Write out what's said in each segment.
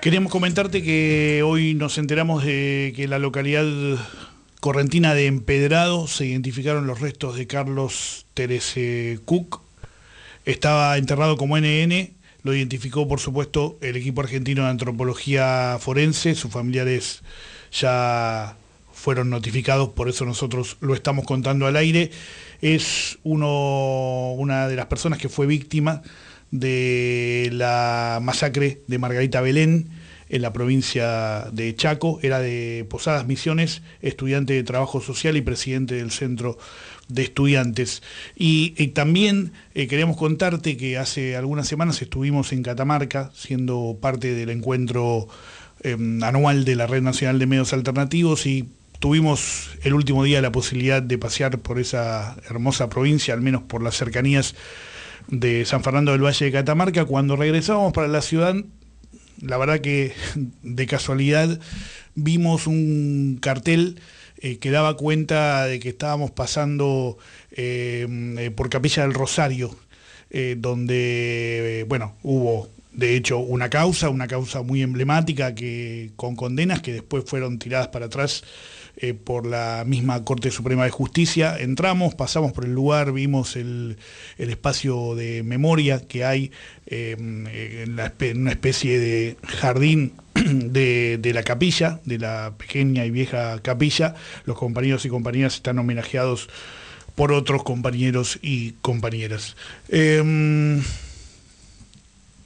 Queríamos comentarte que hoy nos enteramos de que la localidad correntina de Empedrado se identificaron los restos de Carlos Terese Cook. Estaba enterrado como NN, lo identificó por supuesto el equipo argentino de antropología forense, sus familiares ya fueron notificados, por eso nosotros lo estamos contando al aire. Es uno, una de las personas que fue víctima de la masacre de Margarita Belén en la provincia de Chaco, era de Posadas Misiones, estudiante de trabajo social y presidente del centro de estudiantes. Y, también eh, queríamos contarte que hace algunas semanas estuvimos en Catamarca, siendo parte del encuentro em, anual de la Red Nacional de Medios Alternativos y tuvimos el último día la posibilidad de pasear por esa hermosa provincia, al menos por las cercanías de San Fernando del Valle de Catamarca. Cuando regresábamos para la ciudad, la verdad que de casualidad vimos un cartel eh, que daba cuenta de que estábamos pasando eh, eh, por Capilla del Rosario, donde, bueno, hubo de hecho una causa, una causa muy emblemática que, con condenas que después fueron tiradas para atrás eh, por la misma Corte Suprema de Justicia. Entramos, pasamos por el lugar, vimos el, espacio de memoria que hay em, en, una especie de jardín de, la capilla, de la pequeña y vieja capilla. Los compañeros y compañeras están homenajeados por otros compañeros y compañeras. Em,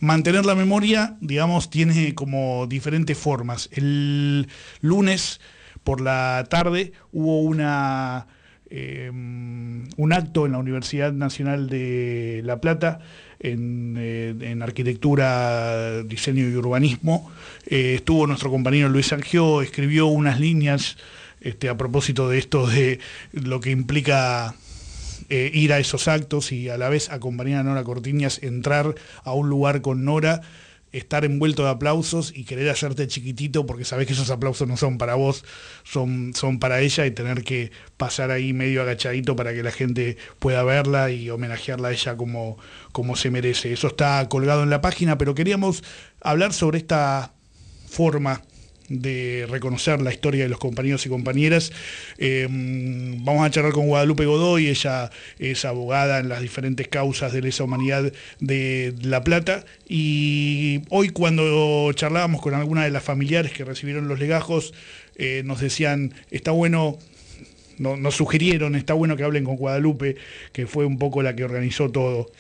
mantener la memoria, digamos, tiene como diferentes formas. El lunes por la tarde hubo una, em, un acto en la Universidad Nacional de La Plata en, eh, arquitectura, diseño y urbanismo. Eh, estuvo nuestro compañero Luis Angio, escribió unas líneas este, a propósito de esto, de lo que implica eh, ir a esos actos y a la vez acompañar a Nora Cortiñas, entrar a un lugar con Nora estar envuelto de aplausos y querer hacerte chiquitito porque sabes que esos aplausos no son para vos, son, son para ella y tener que pasar ahí medio agachadito para que la gente pueda verla y homenajearla a ella como, como se merece. Eso está colgado en la página, pero queríamos hablar sobre esta forma de reconocer la historia de los compañeros y compañeras. Em, vamos a charlar con Guadalupe Godoy, ella es abogada en las diferentes causas de lesa humanidad de La Plata y hoy cuando charlábamos con alguna de las familiares que recibieron los legajos, eh, nos decían, está bueno nos sugirieron, está bueno que hablen con Guadalupe, que fue un poco la que organizó todo.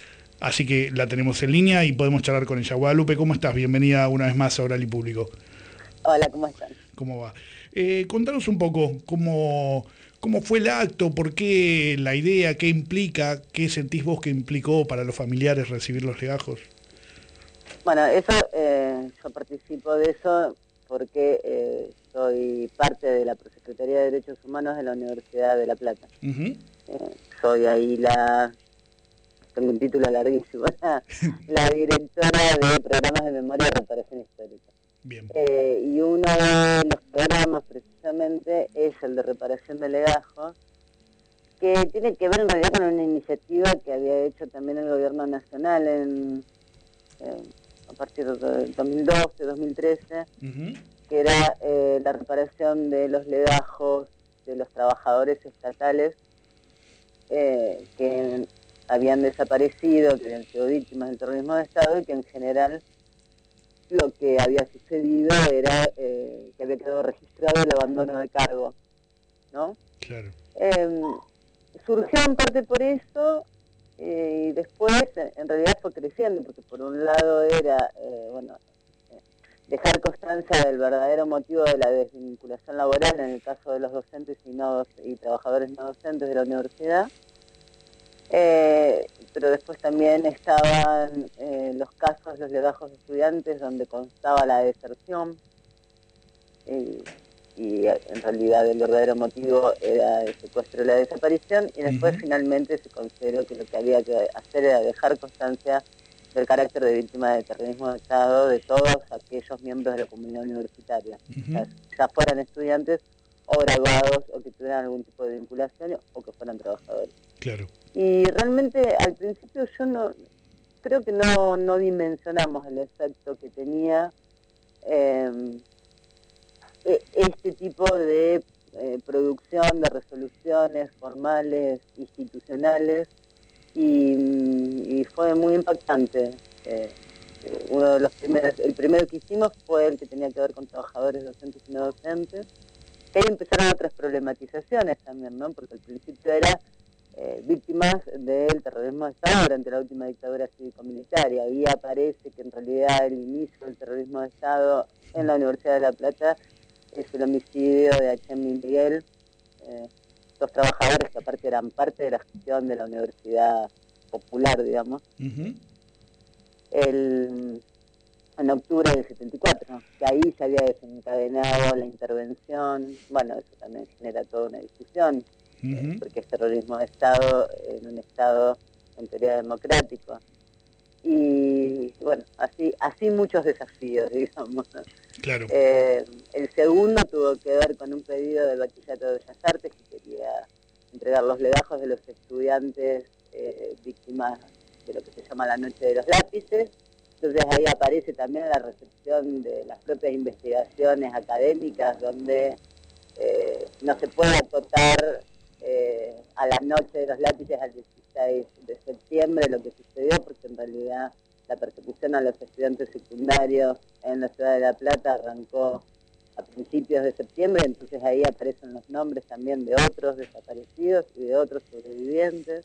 Así que la tenemos en línea y podemos charlar con ella. Guadalupe, ¿cómo estás? Bienvenida una vez más a Oral y Público. Hola, ¿cómo están? ¿Cómo va? Eh, contanos un poco cómo, cómo fue el acto, por qué la idea, qué implica, qué sentís vos que implicó para los familiares recibir los legajos. Bueno, eso, eh, yo participo de eso porque eh, soy parte de la Prosecretaría de Derechos Humanos de la Universidad de La Plata. soy ahí la, tengo un título larguísimo, la directora de programas de memoria y reparación histórica. Eh, y uno de los programas precisamente es el de reparación de legajos, que tiene que ver en realidad con una iniciativa que había hecho también el gobierno nacional en, a partir de 2012, 2013, que era eh, la reparación de los legajos de los trabajadores estatales eh, que habían desaparecido, que habían sido víctimas del terrorismo de Estado y que en general lo que había sucedido era eh, que había quedado registrado el abandono de cargo, ¿no? Claro. Em, surgió en parte por eso eh, y después en realidad fue creciendo, porque por un lado era, eh, bueno, dejar constancia del verdadero motivo de la desvinculación laboral en el caso de los docentes y, no, y trabajadores no docentes de la universidad, eh, pero después también estaban eh, los casos, los legajos de estudiantes donde constaba la deserción. Y, en realidad el verdadero motivo era el secuestro y la desaparición y después finalmente se consideró que lo que había que hacer era dejar constancia del carácter de víctima de terrorismo de Estado de todos aquellos miembros de la comunidad universitaria, ya fueran estudiantes o graduados o que tuvieran algún tipo de vinculación o que fueran trabajadores. Claro. Y realmente al principio yo no creo que no, no dimensionamos el efecto que tenía em, e, este tipo de eh, producción de resoluciones formales, institucionales, y, fue muy impactante. Eh, uno de los primeros, el primero que hicimos fue el que tenía que ver con trabajadores docentes y no docentes, que ahí empezaron otras problematizaciones también, ¿no? Porque al principio era eh, víctimas del terrorismo de Estado durante la última dictadura cívico-militar y ahí aparece que en realidad el inicio del terrorismo de Estado en la Universidad de La Plata es el homicidio de H. Miguel, eh, dos trabajadores que aparte eran parte de la gestión de la Universidad Popular, digamos, el, en octubre del 74, que ahí se había desencadenado la intervención, bueno, eso también genera toda una discusión, porque es terrorismo de Estado en un Estado en teoría democrático. Y bueno, así, así muchos desafíos, digamos. Claro. Eh, el segundo tuvo que ver con un pedido del Bachillerato de Bellas Artes que quería entregar los legajos de los estudiantes eh, víctimas de lo que se llama la noche de los lápices. Entonces ahí aparece también la recepción de las propias investigaciones académicas donde eh, no se puede acotar eh, a la noche de los lápices al 16 de septiembre lo que sucedió, porque en realidad la persecución a los estudiantes secundarios en la ciudad de La Plata arrancó a principios de septiembre, entonces ahí aparecen los nombres también de otros desaparecidos y de otros sobrevivientes.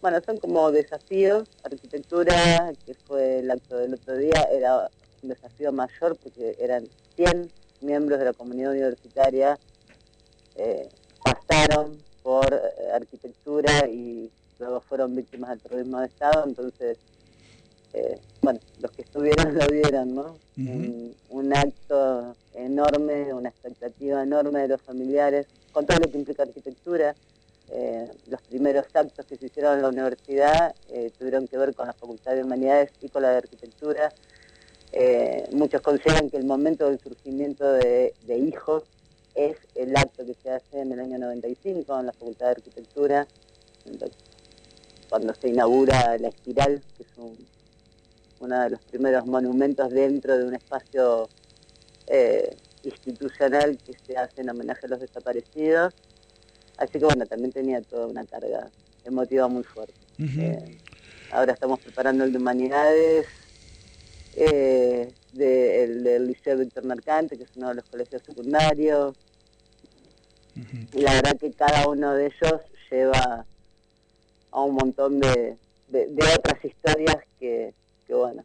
Bueno, son como desafíos. Arquitectura, que fue el acto del otro día, era un desafío mayor porque eran 100 miembros de la comunidad universitaria, eh, pasaron por eh, arquitectura y luego fueron víctimas del terrorismo de Estado, entonces, eh, bueno, los que estuvieron lo vieron, ¿no? un, acto enorme, una expectativa enorme de los familiares, con todo lo que implica arquitectura. Eh, los primeros actos que se hicieron en la universidad tuvieron que ver con la Facultad de Humanidades y con la de Arquitectura. muchos consideran que el momento del surgimiento de hijos es el acto que se hace en el año 95 en la Facultad de Arquitectura, cuando se inaugura la espiral, que es uno de los primeros monumentos dentro de un espacio eh, institucional que se hace en homenaje a los desaparecidos. Así que bueno, también tenía toda una carga emotiva muy fuerte. Eh, ahora estamos preparando el de Humanidades, eh, del Liceo Víctor Mercante, que es uno de los colegios secundarios. Y la verdad que cada uno de ellos lleva a un montón de, otras historias que, bueno,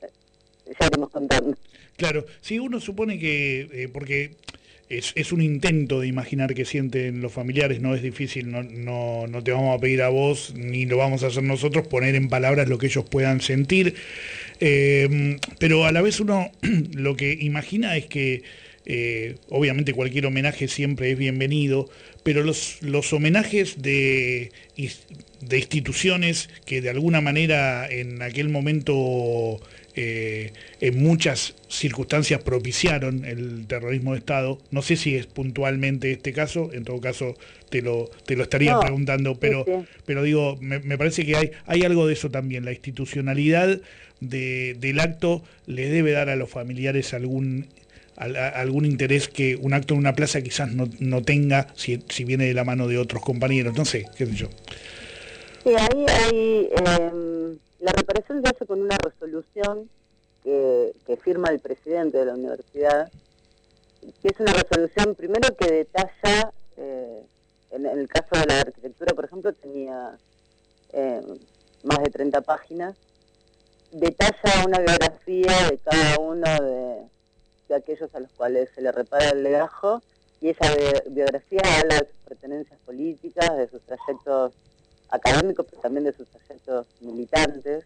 ya iremos contando. Claro, si uno supone que, eh, porque es, es, un intento de imaginar qué sienten los familiares, no es difícil, no, no, no, te vamos a pedir a vos, ni lo vamos a hacer nosotros, poner en palabras lo que ellos puedan sentir. Eh, pero a la vez uno lo que imagina es que eh, obviamente cualquier homenaje siempre es bienvenido, pero los, los homenajes de, de, instituciones que de alguna manera en aquel momento eh, en muchas circunstancias propiciaron el terrorismo de Estado, no sé si es puntualmente este caso, en todo caso te lo, te lo estaría preguntando, pero, pero digo, me, me, parece que hay, hay algo de eso también, la institucionalidad del acto le debe dar a los familiares algún algún interés que un acto en una plaza quizás no, tenga si, viene de la mano de otros compañeros, no sé, qué sé yo. Sí, ahí hay, em, la reparación se hace con una resolución que, firma el presidente de la universidad, que es una resolución primero que detalla, eh, en, el caso de la arquitectura, por ejemplo, tenía em, más de 30 páginas, detalla una biografía de cada uno de, aquellos a los cuales se le repara el legajo y esa biografía habla de sus pertenencias políticas, de sus trayectos académicos, pero también de sus trayectos militantes.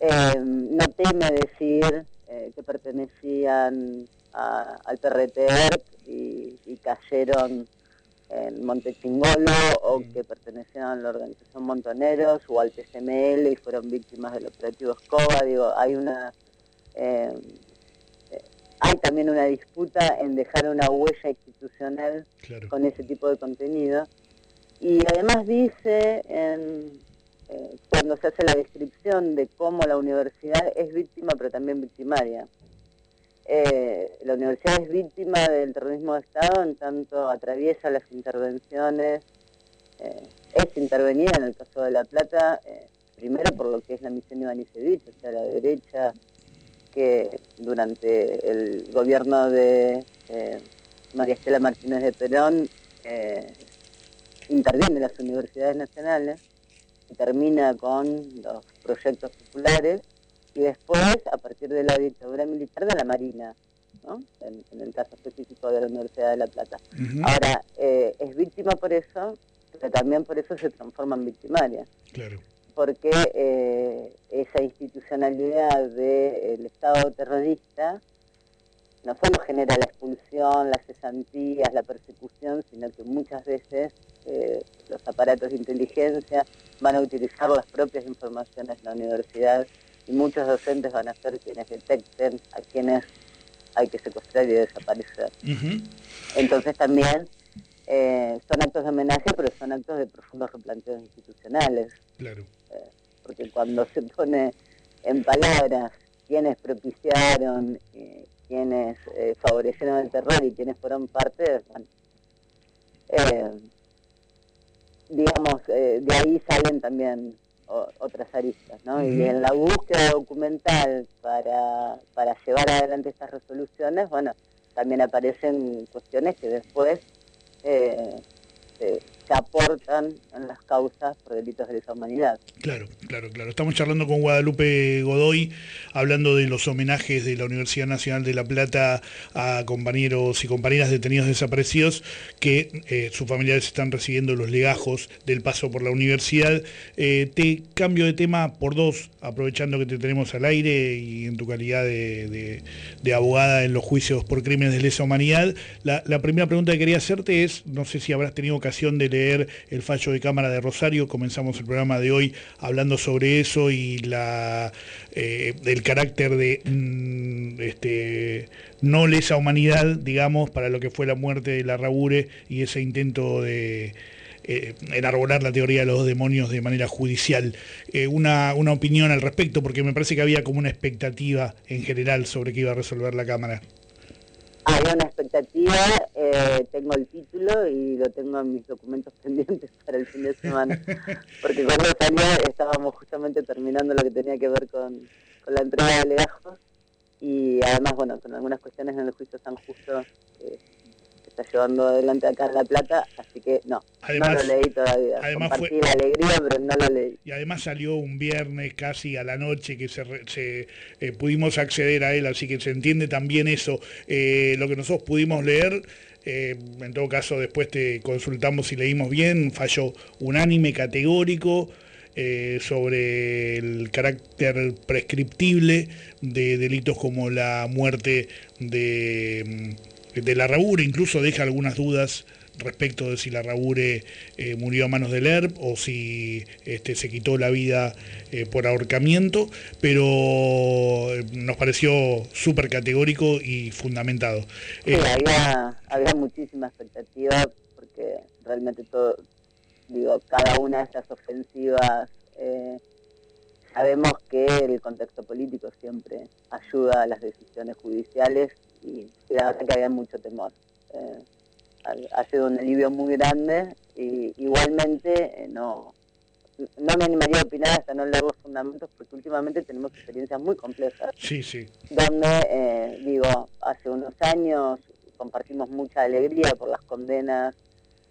Eh, no teme decir eh, que pertenecían al PRTR y, y cayeron en Montechingolo o que pertenecían a la organización Montoneros o al TCML y fueron víctimas del operativo Escoba. Digo, hay una eh, hay también una disputa en dejar una huella institucional con ese tipo de contenido. Y además dice, eh, cuando se hace la descripción de cómo la universidad es víctima pero también victimaria. eh, la universidad es víctima del terrorismo de Estado en tanto atraviesa las intervenciones, eh, es intervenida en el caso de La Plata, primero por lo que es la misión Ivanisevich, o sea, la derecha que durante el gobierno de María Estela Martínez de Perón interviene en las universidades nacionales termina con los proyectos populares y después, a partir de la dictadura militar, de la Marina, ¿no? en, el caso específico de la Universidad de La Plata. Ahora, eh, es víctima por eso, pero también por eso se transforma en victimaria. Claro. Porque eh, esa institucionalidad del Estado terrorista no solo genera la expulsión, las cesantías, la persecución, sino que muchas veces eh, los aparatos de inteligencia van a utilizar las propias informaciones de la universidad y muchos docentes van a ser quienes detecten a quienes hay que secuestrar y desaparecer. Entonces también eh, son actos de homenaje, pero son actos de profundos replanteos institucionales. Claro. Eh, porque cuando se pone en palabras quienes propiciaron, eh, quienes favorecieron el terror y quienes fueron parte, bueno, digamos, de ahí salen también otras aristas, ¿no? Y en la búsqueda documental para, para llevar adelante estas resoluciones, bueno, también aparecen cuestiones que después eh, se, aportan en las causas por delitos de lesa humanidad. Claro, claro, claro. Estamos charlando con Guadalupe Godoy, hablando de los homenajes de la Universidad Nacional de La Plata a compañeros y compañeras detenidos desaparecidos, que eh, sus familiares están recibiendo los legajos del paso por la universidad. Eh, te cambio de tema por dos, aprovechando que te tenemos al aire y en tu calidad de, abogada en los juicios por crímenes de lesa humanidad. La primera pregunta que quería hacerte es, no sé si habrás tenido ocasión de leer el fallo de Cámara de Rosario. Comenzamos el programa de hoy hablando sobre eso y la, eh, el carácter de mm, este, no lesa humanidad, digamos, para lo que fue la muerte de la Rabure y ese intento de eh, enarbolar la teoría de los demonios de manera judicial. Eh, una, una opinión al respecto, porque me parece que había como una expectativa en general sobre qué iba a resolver la Cámara. Había una expectativa, eh, tengo el título y lo tengo en mis documentos pendientes para el fin de semana, porque cuando salió estábamos justamente terminando lo que tenía que ver con, la entrega de legajos. Y además, bueno, con algunas cuestiones en el juicio San Justo eh, está llevando adelante acá en La Plata, así que no, no lo leí todavía. Además Compartí la alegría, pero no lo leí. Y además salió un viernes casi a la noche que se, eh, pudimos acceder a él, así que se entiende también eso. Eh, lo que nosotros pudimos leer... Eh, en todo caso, después te consultamos si leímos bien, fallo unánime, categórico, sobre el carácter prescriptible de delitos como la muerte de mm, de la Rabure, incluso deja algunas dudas respecto de si la Rabure eh, murió a manos del ERP o si este, se quitó la vida eh, por ahorcamiento, pero eh, nos pareció súper categórico y fundamentado. Sí, había, había muchísima expectativa porque realmente todo, digo, cada una de estas ofensivas sabemos que el contexto político siempre ayuda a las decisiones judiciales y la verdad que había mucho temor. Eh, ha sido un alivio muy grande y igualmente eh, no, no me animaría a opinar hasta no leer los fundamentos porque últimamente tenemos experiencias muy complejas. Sí, sí. Donde, eh, digo, hace unos años compartimos mucha alegría por las condenas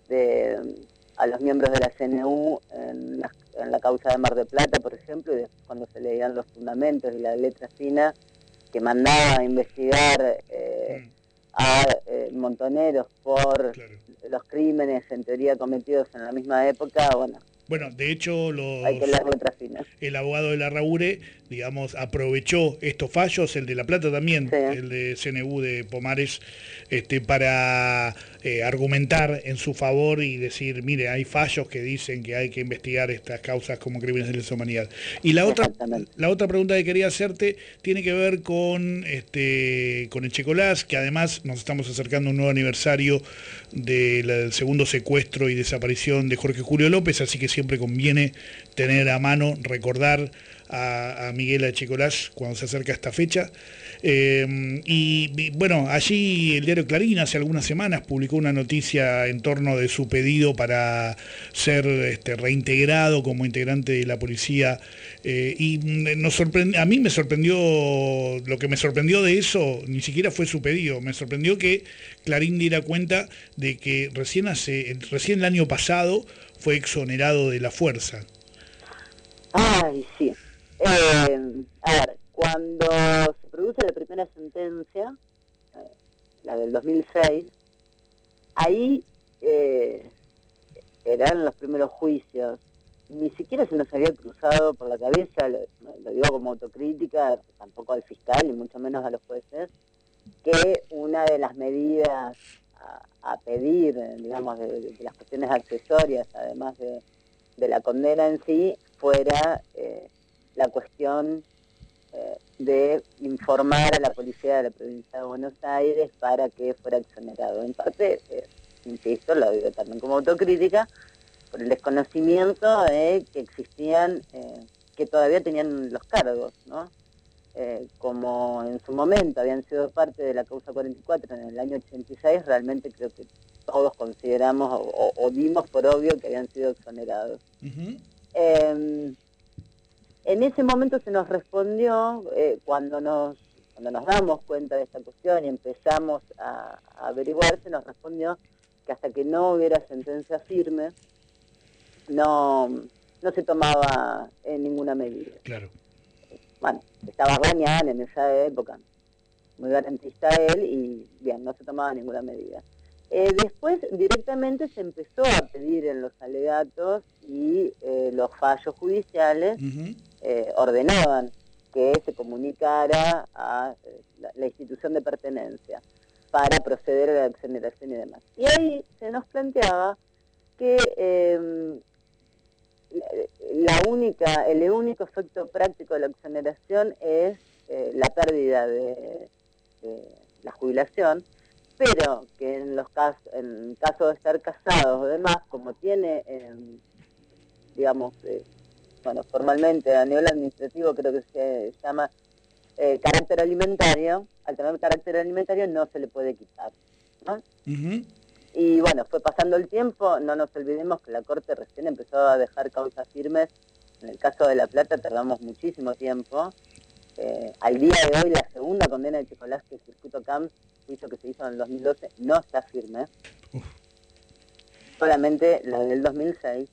de, a los miembros de la CNU en la, en la causa de Mar de Plata, por ejemplo, y cuando se leían los fundamentos y la letra fina, que mandaba a investigar eh, mm. a eh, montoneros por los crímenes en teoría cometidos en la misma época, bueno. Bueno, de hecho, los, el abogado de la Raure, digamos, aprovechó estos fallos, el de La Plata también, el de CNU de Pomares, este, para eh, argumentar en su favor y decir, mire, hay fallos que dicen que hay que investigar estas causas como crímenes de lesa humanidad. Y la otra, la otra pregunta que quería hacerte tiene que ver con, este, con el Checolás, que además nos estamos acercando a un nuevo aniversario del segundo secuestro y desaparición de Jorge Julio López, así que siempre conviene tener a mano, recordar a, Miguel Achicolás cuando se acerca esta fecha. Eh, y, bueno, allí el diario Clarín hace algunas semanas publicó una noticia en torno de su pedido para ser este, reintegrado como integrante de la policía. Eh, y nos a mí me sorprendió, lo que me sorprendió de eso ni siquiera fue su pedido, me sorprendió que Clarín diera cuenta de que recién, hace, recién el año pasado fue exonerado de la fuerza. Ay, sí. Eh, a ver, cuando produce la primera sentencia, eh, la del 2006, ahí eh, eran los primeros juicios. Ni siquiera se nos había cruzado por la cabeza, lo, digo como autocrítica, tampoco al fiscal y mucho menos a los jueces, que una de las medidas a, pedir, digamos, de, las cuestiones accesorias, además de, la condena en sí, fuera eh, la cuestión de informar a la policía de la provincia de Buenos Aires para que fuera exonerado. En parte, eh, insisto, lo digo también como autocrítica, por el desconocimiento de que existían, eh, que todavía tenían los cargos, ¿no? como en su momento habían sido parte de la causa 44 en el año 86, realmente creo que todos consideramos o, dimos por obvio que habían sido exonerados. En ese momento se nos respondió, eh, cuando, nos, cuando nos damos cuenta de esta cuestión y empezamos a, averiguar, se nos respondió que hasta que no hubiera sentencia firme, no, no se tomaba ninguna medida. Claro. Bueno, estaba Rañán en esa época, muy garantista él, y bien, no se tomaba ninguna medida. Eh, después directamente se empezó a pedir en los alegatos y eh, los fallos judiciales eh, ordenaban que se comunicara a la, institución de pertenencia para proceder a la exoneración y demás. Y ahí se nos planteaba que em, la única, el único efecto práctico de la exoneración es la pérdida de la jubilación, pero que en los casos, en caso de estar casados o demás, como tiene, em, digamos, eh, bueno, formalmente a nivel administrativo creo que se llama eh, carácter alimentario, al tener carácter alimentario no se le puede quitar. ¿no? Y bueno, fue pasando el tiempo, no nos olvidemos que la Corte recién empezó a dejar causas firmes. En el caso de La Plata tardamos muchísimo tiempo. Eh, al día de hoy, la segunda condena de Chicolás que el circuito CAMS juicio que se hizo en el 2012 no está firme, solamente la del 2006.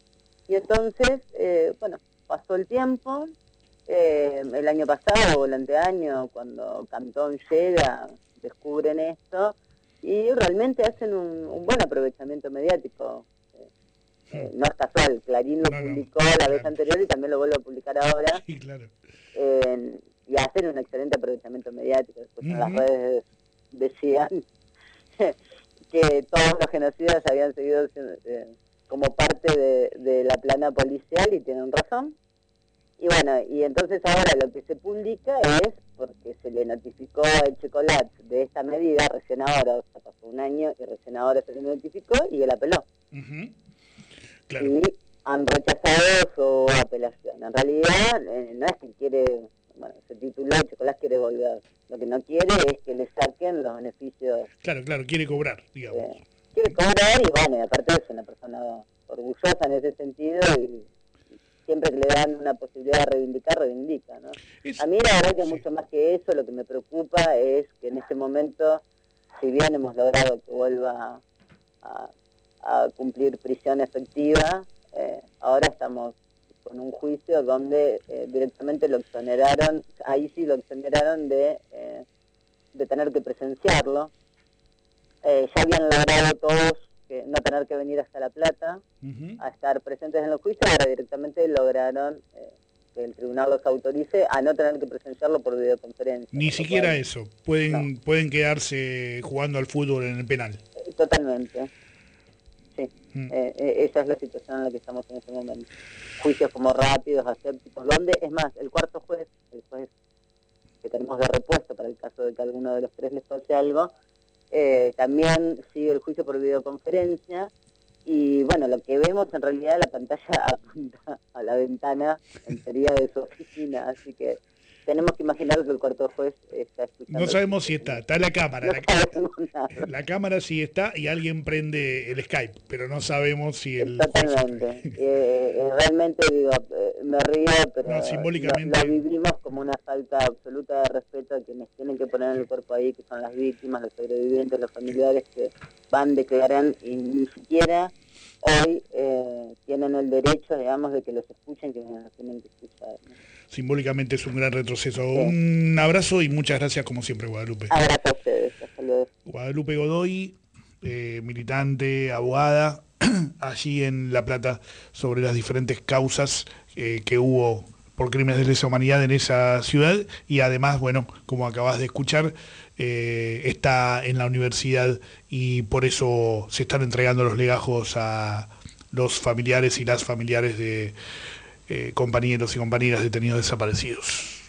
Y entonces, eh, bueno, pasó el tiempo, eh, el año pasado o el anteaño, cuando Cantón llega, descubren esto y realmente hacen un, buen aprovechamiento mediático. Eh, no es casual, Clarín lo publicó la vez anterior y también lo vuelve a publicar ahora. Sí, claro. y hacen un excelente aprovechamiento mediático. Después en las redes decían que todos los genocidas habían seguido eh, como parte de, la plana policial y tienen razón. Y bueno, y entonces ahora lo que se publica es porque se le notificó a Chocolat de esta medida recién ahora, o sea, pasó un año y recién ahora se le notificó y él apeló. Y han rechazado su apelación. En realidad eh, no es que quiere bueno, se tituló Chocolás quiere volver. Lo que no quiere es que le saquen los beneficios. Claro, claro, quiere cobrar, digamos. Eh, quiere cobrar y bueno, aparte es una persona orgullosa en ese sentido y siempre que le dan una posibilidad de reivindicar, reivindica. ¿no? A mí la verdad que mucho más que eso, lo que me preocupa es que en este momento, si bien hemos logrado que vuelva a, cumplir prisión efectiva, eh, ahora estamos con un juicio donde eh, directamente lo exoneraron, ahí sí lo exoneraron de, eh, de tener que presenciarlo. Eh, ya habían logrado todos que no tener que venir hasta La Plata a estar presentes en los juicios, ahora directamente lograron que el tribunal los autorice a no tener que presenciarlo por videoconferencia. Ni siquiera eso, pueden, pueden quedarse jugando al fútbol en el penal. Totalmente. Sí, mm. esa es la situación en la que estamos en este momento juicios como rápidos, asépticos, donde, es más, el cuarto juez, el juez que tenemos de repuesto para el caso de que alguno de los tres les pase algo, eh, también sigue el juicio por videoconferencia Y bueno, lo que vemos en realidad la pantalla apunta a la ventana, en teoría de su oficina, así que tenemos que imaginar que el cuarto juez está escuchando. No sabemos si está, está la cámara. la, cámara sí está y alguien prende el Skype, pero no sabemos si el... Totalmente. Eh, eh, realmente digo, eh, me río, pero simbólicamente... Lo, vivimos como una falta absoluta de respeto a quienes tienen que poner el cuerpo ahí, que son las víctimas, los sobrevivientes, los familiares que van, declaran y ni siquiera hoy tienen el derecho, digamos, de que los escuchen, que nos tienen que escuchar simbólicamente es un gran retroceso. Un abrazo y muchas gracias como siempre, Guadalupe. Abrazo a ustedes. Guadalupe Godoy, eh, militante, abogada, allí en La Plata, sobre las diferentes causas eh, que hubo por crímenes de lesa humanidad en esa ciudad y además, bueno, como acabas de escuchar, eh, está en la universidad y por eso se están entregando los legajos a los familiares y las familiares de eh, compañeros y compañeras detenidos desaparecidos.